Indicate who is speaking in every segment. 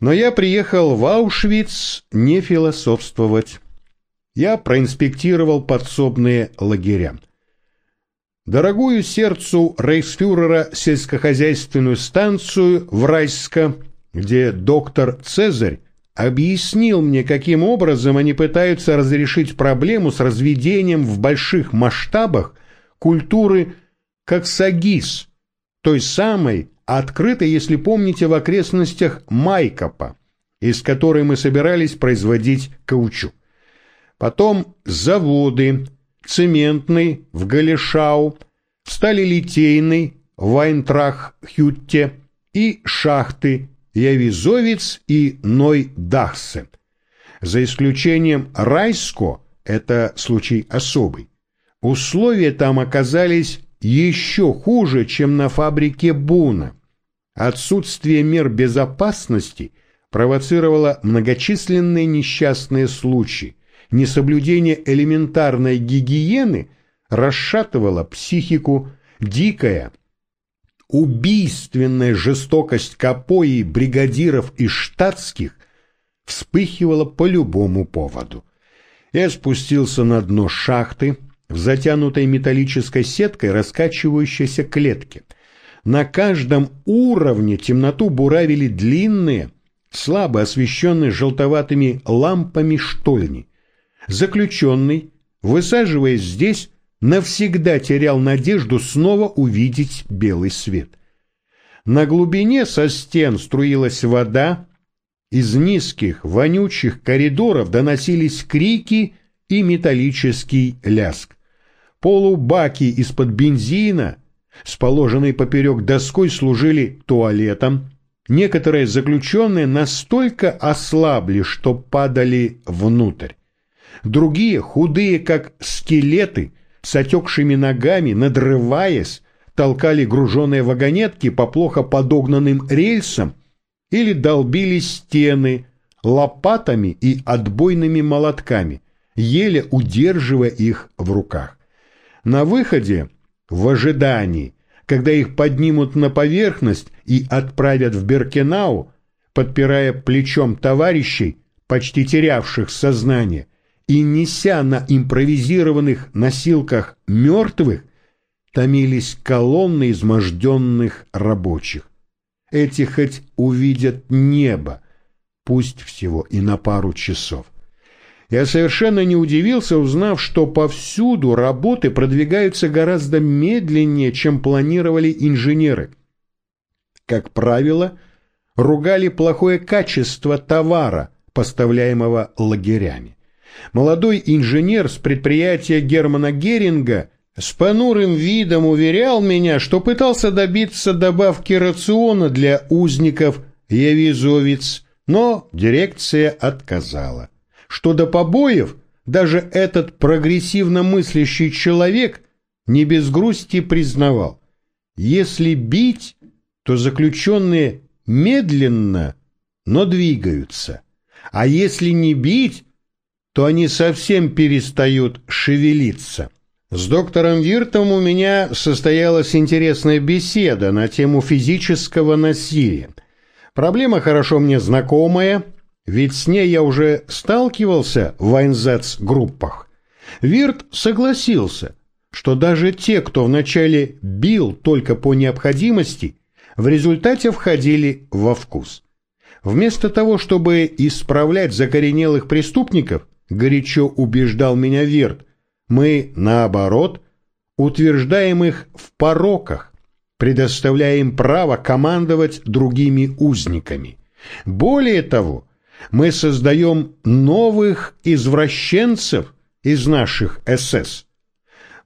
Speaker 1: Но я приехал в Аушвиц не философствовать. Я проинспектировал подсобные лагеря. Дорогую сердцу рейхсфюрера сельскохозяйственную станцию в Райско, где доктор Цезарь объяснил мне, каким образом они пытаются разрешить проблему с разведением в больших масштабах культуры коксагис, той самой, открытой, если помните, в окрестностях Майкопа, из которой мы собирались производить каучук. Потом заводы, цементный в Галешау, сталелитейный в Вайнтрах-Хютте и шахты Явизовец и Ной-Дахсе. За исключением Райско, это случай особый, условия там оказались еще хуже, чем на фабрике Буна. Отсутствие мер безопасности провоцировало многочисленные несчастные случаи. Несоблюдение элементарной гигиены расшатывало психику, дикая, убийственная жестокость капои бригадиров и штатских вспыхивала по любому поводу. Я спустился на дно шахты в затянутой металлической сеткой раскачивающейся клетке. На каждом уровне темноту буравили длинные, слабо освещенные желтоватыми лампами штольни. Заключенный, высаживаясь здесь, навсегда терял надежду снова увидеть белый свет. На глубине со стен струилась вода, из низких, вонючих коридоров доносились крики и металлический ляск. Полубаки из-под бензина с положенной поперек доской служили туалетом. Некоторые заключенные настолько ослабли, что падали внутрь. Другие, худые как скелеты, с отекшими ногами, надрываясь, толкали груженные вагонетки по плохо подогнанным рельсам или долбили стены лопатами и отбойными молотками, еле удерживая их в руках. На выходе, в ожидании, когда их поднимут на поверхность и отправят в Беркенау, подпирая плечом товарищей, почти терявших сознание, и, неся на импровизированных носилках мертвых, томились колонны изможденных рабочих. Эти хоть увидят небо, пусть всего и на пару часов. Я совершенно не удивился, узнав, что повсюду работы продвигаются гораздо медленнее, чем планировали инженеры. Как правило, ругали плохое качество товара, поставляемого лагерями. Молодой инженер с предприятия Германа Геринга с понурым видом уверял меня, что пытался добиться добавки рациона для узников Явизовец, но дирекция отказала. Что до побоев, даже этот прогрессивно мыслящий человек не без грусти признавал. Если бить, то заключенные медленно, но двигаются. А если не бить, то они совсем перестают шевелиться. С доктором Виртом у меня состоялась интересная беседа на тему физического насилия. Проблема хорошо мне знакомая, ведь с ней я уже сталкивался в Вайнзетс-группах. Вирт согласился, что даже те, кто вначале бил только по необходимости, в результате входили во вкус. Вместо того, чтобы исправлять закоренелых преступников, горячо убеждал меня Верт, мы, наоборот, утверждаем их в пороках, предоставляем право командовать другими узниками. Более того, мы создаем новых извращенцев из наших СС.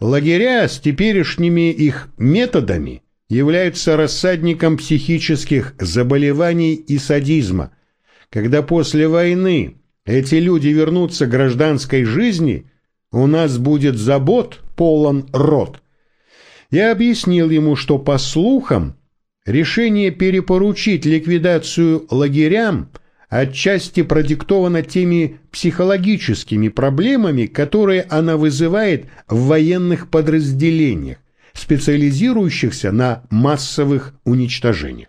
Speaker 1: Лагеря с теперешними их методами являются рассадником психических заболеваний и садизма, когда после войны эти люди вернутся к гражданской жизни, у нас будет забот полон рот. Я объяснил ему, что по слухам решение перепоручить ликвидацию лагерям отчасти продиктовано теми психологическими проблемами, которые она вызывает в военных подразделениях, специализирующихся на массовых уничтожениях.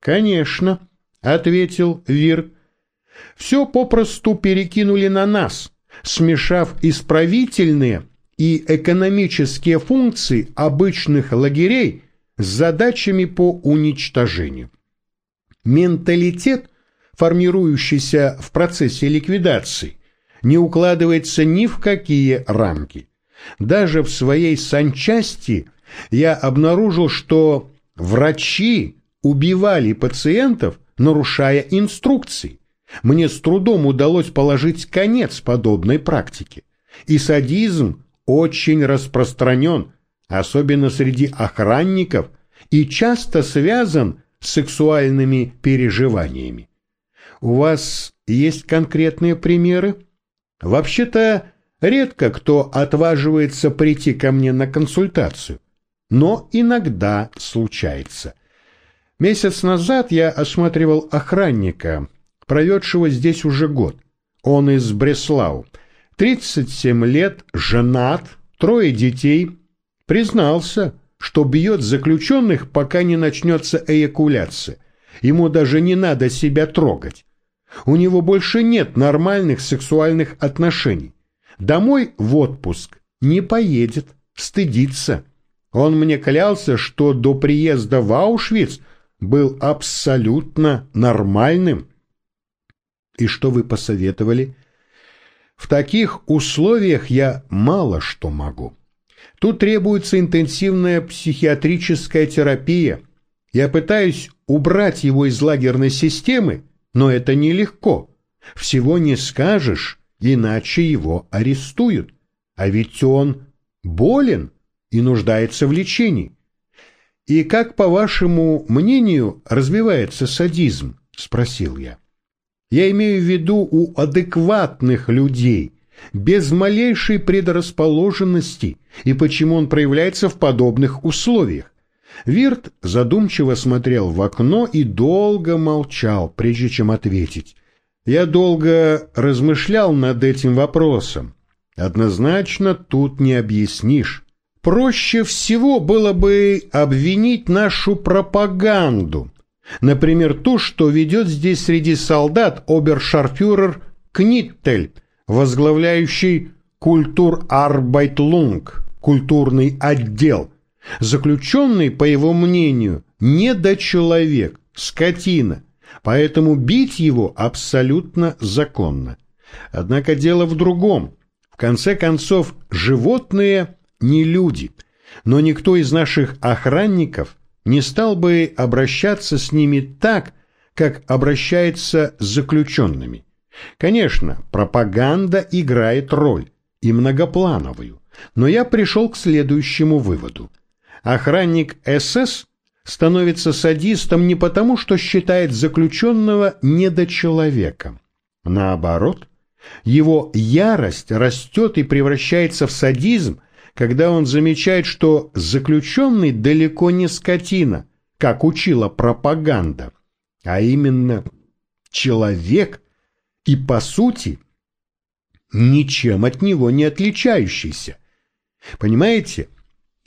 Speaker 1: Конечно, ответил Вир. Все попросту перекинули на нас, смешав исправительные и экономические функции обычных лагерей с задачами по уничтожению. Менталитет, формирующийся в процессе ликвидации, не укладывается ни в какие рамки. Даже в своей санчасти я обнаружил, что врачи убивали пациентов, нарушая инструкции. Мне с трудом удалось положить конец подобной практике. И садизм очень распространен, особенно среди охранников, и часто связан с сексуальными переживаниями. У вас есть конкретные примеры? Вообще-то, редко кто отваживается прийти ко мне на консультацию, но иногда случается. Месяц назад я осматривал охранника, проведшего здесь уже год. Он из Бреслау. 37 лет, женат, трое детей. Признался, что бьет заключенных, пока не начнется эякуляция. Ему даже не надо себя трогать. У него больше нет нормальных сексуальных отношений. Домой в отпуск не поедет, стыдится. Он мне клялся, что до приезда в Аушвиц был абсолютно нормальным. И что вы посоветовали? В таких условиях я мало что могу. Тут требуется интенсивная психиатрическая терапия. Я пытаюсь убрать его из лагерной системы, но это нелегко. Всего не скажешь, иначе его арестуют. А ведь он болен и нуждается в лечении. И как, по вашему мнению, развивается садизм? Спросил я. Я имею в виду у адекватных людей, без малейшей предрасположенности, и почему он проявляется в подобных условиях. Вирт задумчиво смотрел в окно и долго молчал, прежде чем ответить. Я долго размышлял над этим вопросом. Однозначно тут не объяснишь. Проще всего было бы обвинить нашу пропаганду. Например, ту, что ведет здесь среди солдат обершарфюрер Книттель, возглавляющий Kulturabteilung, культурный отдел, Заключенный, по его мнению, недочеловек, скотина, поэтому бить его абсолютно законно. Однако дело в другом. В конце концов, животные не люди, но никто из наших охранников не стал бы обращаться с ними так, как обращается с заключенными. Конечно, пропаганда играет роль, и многоплановую, но я пришел к следующему выводу – охранник СС становится садистом не потому, что считает заключенного недочеловеком. Наоборот, его ярость растет и превращается в садизм, когда он замечает, что заключенный далеко не скотина, как учила пропаганда, а именно человек и, по сути, ничем от него не отличающийся. Понимаете,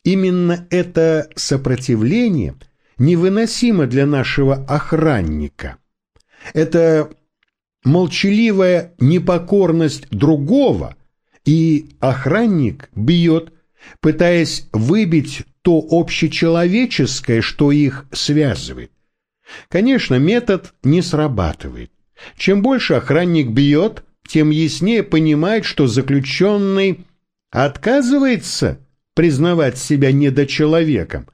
Speaker 1: Именно это сопротивление невыносимо для нашего охранника. Это молчаливая непокорность другого, и охранник бьет, пытаясь выбить то общечеловеческое, что их связывает. Конечно, метод не срабатывает. Чем больше охранник бьет, тем яснее понимает, что заключенный отказывается признавать себя недочеловеком.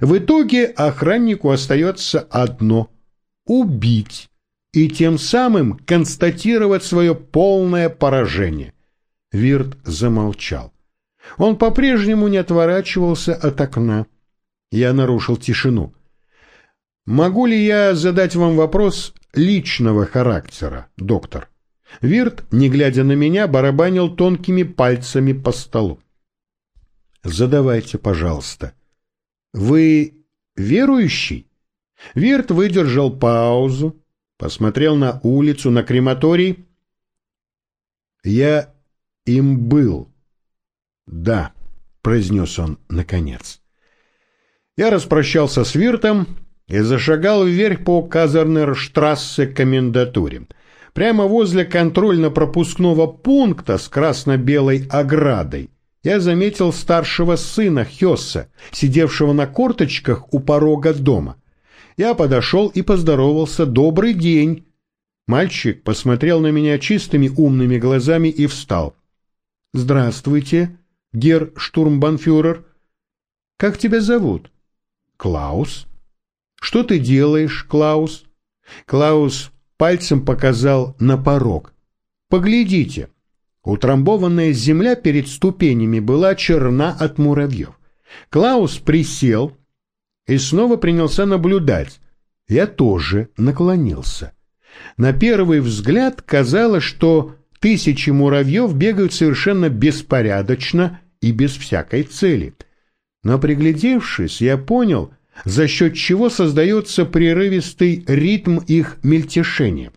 Speaker 1: В итоге охраннику остается одно – убить и тем самым констатировать свое полное поражение. Вирт замолчал. Он по-прежнему не отворачивался от окна. Я нарушил тишину. «Могу ли я задать вам вопрос личного характера, доктор?» Вирт, не глядя на меня, барабанил тонкими пальцами по столу. Задавайте, пожалуйста. Вы верующий? Вирт выдержал паузу, посмотрел на улицу, на крематорий. Я им был. Да, произнес он наконец. Я распрощался с Виртом и зашагал вверх по Казернерштрассе к комендатуре. Прямо возле контрольно-пропускного пункта с красно-белой оградой я заметил старшего сына Хесса, сидевшего на корточках у порога дома. Я подошел и поздоровался «Добрый день!». Мальчик посмотрел на меня чистыми умными глазами и встал. «Здравствуйте, гер штурмбанфюрер. Как тебя зовут?» «Клаус». «Что ты делаешь, Клаус?» Клаус пальцем показал на порог. «Поглядите». Утрамбованная земля перед ступенями была черна от муравьев. Клаус присел и снова принялся наблюдать. Я тоже наклонился. На первый взгляд казалось, что тысячи муравьев бегают совершенно беспорядочно и без всякой цели. Но приглядевшись, я понял, за счет чего создается прерывистый ритм их мельтешения.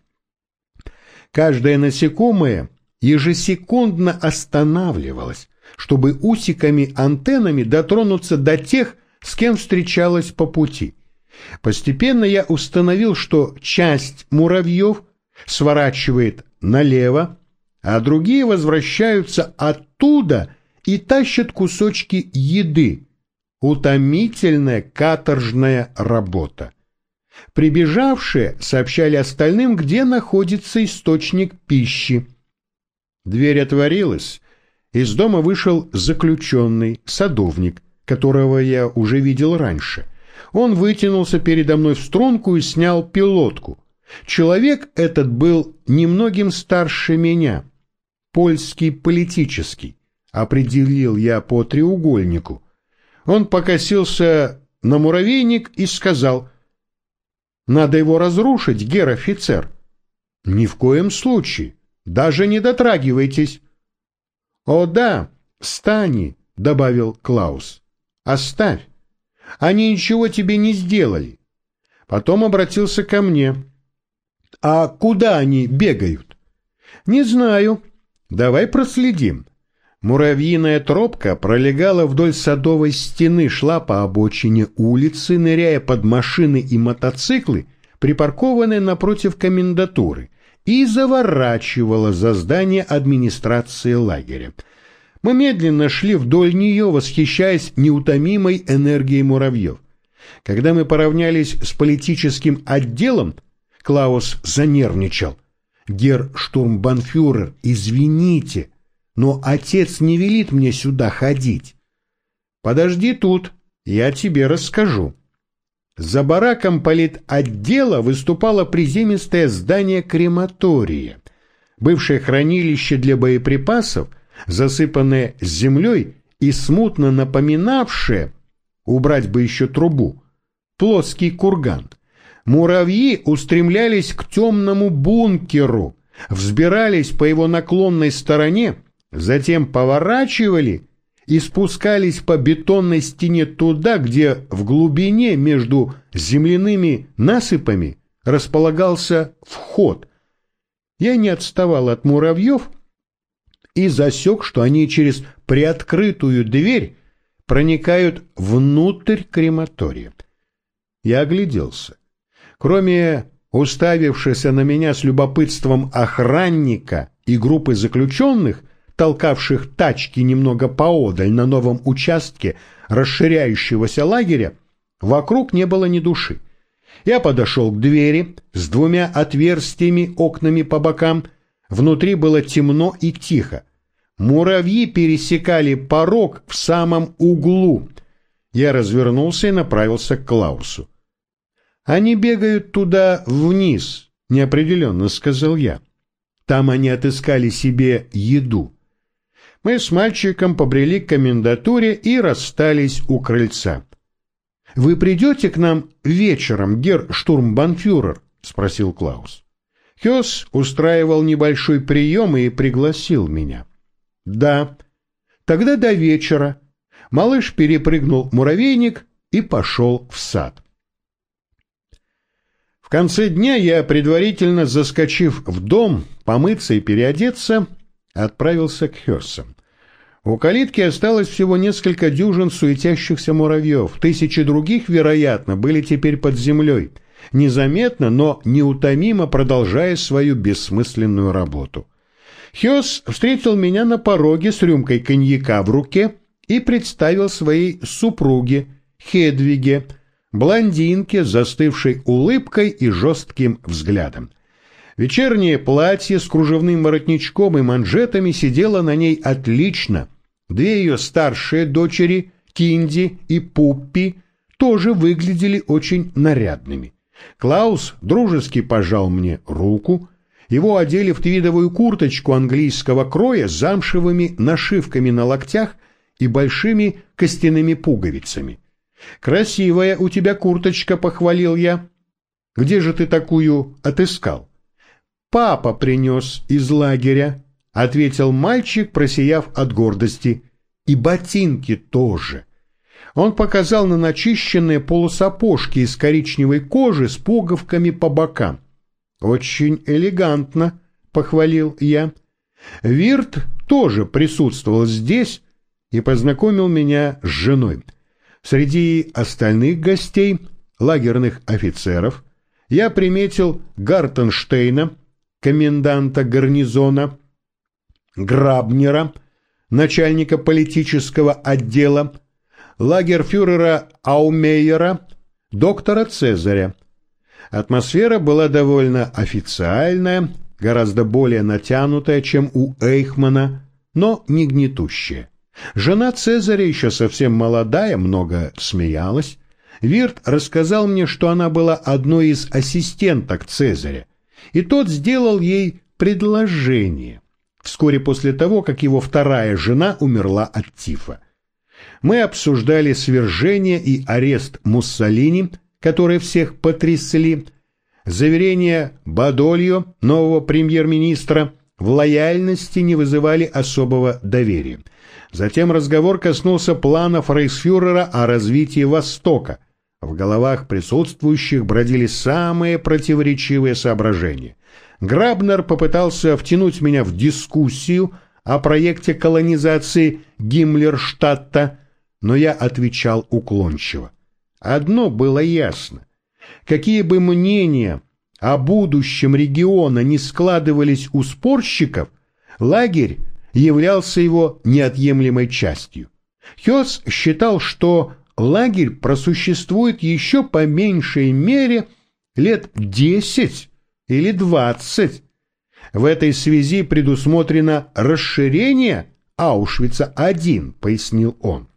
Speaker 1: Каждое насекомое ежесекундно останавливалось, чтобы усиками-антеннами дотронуться до тех, с кем встречалась по пути. Постепенно я установил, что часть муравьев сворачивает налево, а другие возвращаются оттуда и тащат кусочки еды, Утомительная каторжная работа. Прибежавшие сообщали остальным, где находится источник пищи. Дверь отворилась. Из дома вышел заключенный, садовник, которого я уже видел раньше. Он вытянулся передо мной в струнку и снял пилотку. Человек этот был немногим старше меня. Польский политический, определил я по треугольнику. Он покосился на муравейник и сказал, «Надо его разрушить, гер-офицер». «Ни в коем случае, даже не дотрагивайтесь». «О да, стани», — добавил Клаус, — «оставь, они ничего тебе не сделали». Потом обратился ко мне. «А куда они бегают?» «Не знаю. Давай проследим. Муравьиная тропка пролегала вдоль садовой стены, шла по обочине улицы, ныряя под машины и мотоциклы, припаркованные напротив комендатуры, и заворачивала за здание администрации лагеря. Мы медленно шли вдоль нее, восхищаясь неутомимой энергией муравьев. Когда мы поравнялись с политическим отделом, Клаус занервничал. «Гер штурмбанфюрер, извините!» но отец не велит мне сюда ходить. Подожди тут, я тебе расскажу. За бараком политотдела выступало приземистое здание крематория, бывшее хранилище для боеприпасов, засыпанное землей и смутно напоминавшее, убрать бы еще трубу, плоский курган. Муравьи устремлялись к темному бункеру, взбирались по его наклонной стороне, Затем поворачивали и спускались по бетонной стене туда, где в глубине между земляными насыпами располагался вход. Я не отставал от муравьев и засек, что они через приоткрытую дверь проникают внутрь крематория. Я огляделся. Кроме уставившегося на меня с любопытством охранника и группы заключенных, толкавших тачки немного поодаль на новом участке расширяющегося лагеря, вокруг не было ни души. Я подошел к двери с двумя отверстиями, окнами по бокам. Внутри было темно и тихо. Муравьи пересекали порог в самом углу. Я развернулся и направился к Клаусу. «Они бегают туда вниз», — неопределенно сказал я. Там они отыскали себе еду мы с мальчиком побрели к комендатуре и расстались у крыльца. — Вы придете к нам вечером, гер штурмбанфюрер? — спросил Клаус. Хёс устраивал небольшой прием и пригласил меня. — Да. Тогда до вечера. Малыш перепрыгнул муравейник и пошел в сад. В конце дня я, предварительно заскочив в дом, помыться и переодеться, отправился к Херсам. У калитки осталось всего несколько дюжин суетящихся муравьев. Тысячи других, вероятно, были теперь под землей, незаметно, но неутомимо продолжая свою бессмысленную работу. Хёс встретил меня на пороге с рюмкой коньяка в руке и представил своей супруге, Хедвиге, блондинке, застывшей улыбкой и жестким взглядом. Вечернее платье с кружевным воротничком и манжетами сидело на ней отлично. Две ее старшие дочери, Кинди и Пуппи, тоже выглядели очень нарядными. Клаус дружески пожал мне руку. Его одели в твидовую курточку английского кроя с замшевыми нашивками на локтях и большими костяными пуговицами. «Красивая у тебя курточка», — похвалил я. «Где же ты такую отыскал?» «Папа принес из лагеря», — ответил мальчик, просияв от гордости. «И ботинки тоже». Он показал на начищенные полусапожки из коричневой кожи с пуговками по бокам. «Очень элегантно», — похвалил я. Вирт тоже присутствовал здесь и познакомил меня с женой. Среди остальных гостей, лагерных офицеров, я приметил Гартенштейна, коменданта гарнизона, Грабнера, начальника политического отдела, лагерфюрера Аумейера, доктора Цезаря. Атмосфера была довольно официальная, гораздо более натянутая, чем у Эйхмана, но не гнетущая. Жена Цезаря еще совсем молодая, много смеялась. Вирт рассказал мне, что она была одной из ассистенток Цезаря, и тот сделал ей предложение вскоре после того, как его вторая жена умерла от тифа. Мы обсуждали свержение и арест Муссолини, которые всех потрясли, заверения Бадольо, нового премьер-министра, в лояльности не вызывали особого доверия. Затем разговор коснулся планов рейхсфюрера о развитии Востока. В головах присутствующих бродили самые противоречивые соображения. Грабнер попытался втянуть меня в дискуссию о проекте колонизации Гиммлерштадта, но я отвечал уклончиво. Одно было ясно. Какие бы мнения о будущем региона не складывались у спорщиков, лагерь являлся его неотъемлемой частью. Хёс считал, что лагерь просуществует еще по меньшей мере лет десять или двадцать. В этой связи предусмотрено расширение Аушвица-1, пояснил он.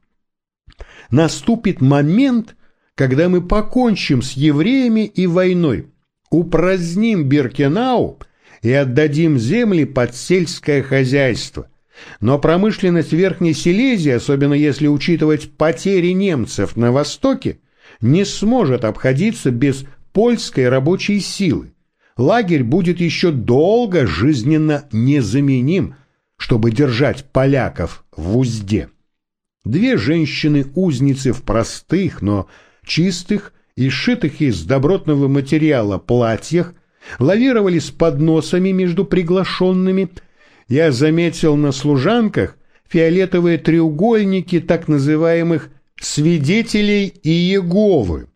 Speaker 1: Наступит момент, когда мы покончим с евреями и войной, упраздним Биркенау – и отдадим земли под сельское хозяйство. Но промышленность Верхней Силезии, особенно если учитывать потери немцев на Востоке, не сможет обходиться без польской рабочей силы. Лагерь будет еще долго жизненно незаменим, чтобы держать поляков в узде. Две женщины-узницы в простых, но чистых и сшитых из добротного материала платьях лавировали с подносами между приглашенными. Я заметил на служанках фиолетовые треугольники так называемых «свидетелей Иеговы».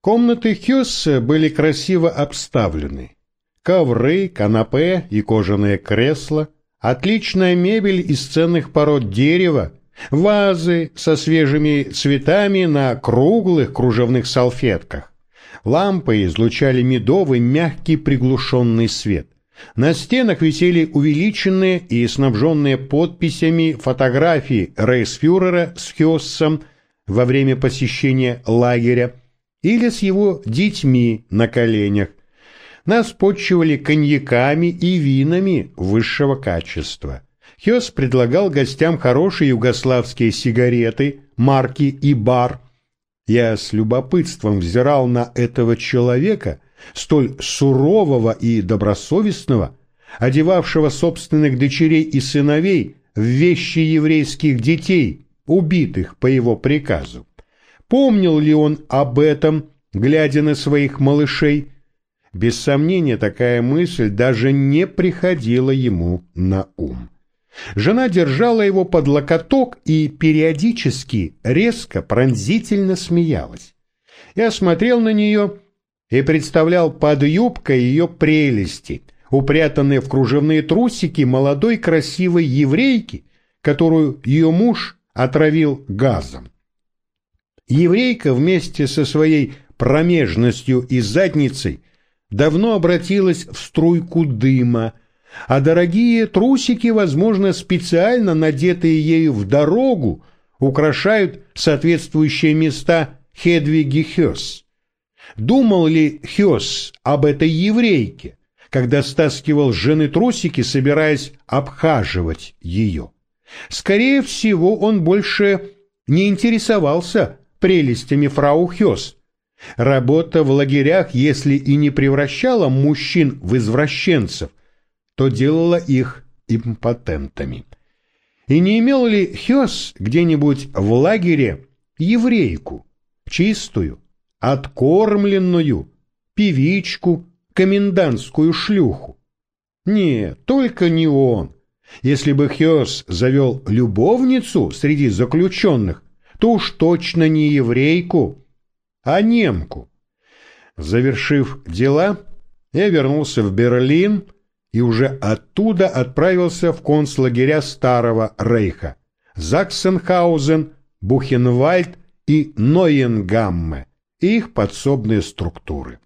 Speaker 1: Комнаты Хёссе были красиво обставлены. Ковры, канапе и кожаные кресла, отличная мебель из ценных пород дерева, вазы со свежими цветами на круглых кружевных салфетках. Лампы излучали медовый, мягкий, приглушенный свет. На стенах висели увеличенные и снабженные подписями фотографии рейсфюрера с Хёссом во время посещения лагеря или с его детьми на коленях. Нас почивали коньяками и винами высшего качества. Хёс предлагал гостям хорошие югославские сигареты марки и бар – я с любопытством взирал на этого человека, столь сурового и добросовестного, одевавшего собственных дочерей и сыновей в вещи еврейских детей, убитых по его приказу. Помнил ли он об этом, глядя на своих малышей? Без сомнения, такая мысль даже не приходила ему на ум. Жена держала его под локоток и периодически резко, пронзительно смеялась. Я смотрел на нее и представлял под юбкой ее прелести, упрятанные в кружевные трусики молодой красивой еврейки, которую ее муж отравил газом. Еврейка вместе со своей промежностью и задницей давно обратилась в струйку дыма, а дорогие трусики, возможно, специально надетые ею в дорогу, украшают соответствующие места Хедвиги Хёс. Думал ли Хёс об этой еврейке, когда стаскивал жены трусики, собираясь обхаживать ее? Скорее всего, он больше не интересовался прелестями фрау Хёс. Работа в лагерях, если и не превращала мужчин в извращенцев, то делала их импотентами. И не имел ли Хёс где-нибудь в лагере еврейку, чистую, откормленную, певичку, комендантскую шлюху? Нет, только не он. Если бы Хёс завел любовницу среди заключенных, то уж точно не еврейку, а немку. Завершив дела, я вернулся в Берлин и уже оттуда отправился в концлагеря Старого Рейха – Заксенхаузен, Бухенвальд и Нойенгамме их подсобные структуры.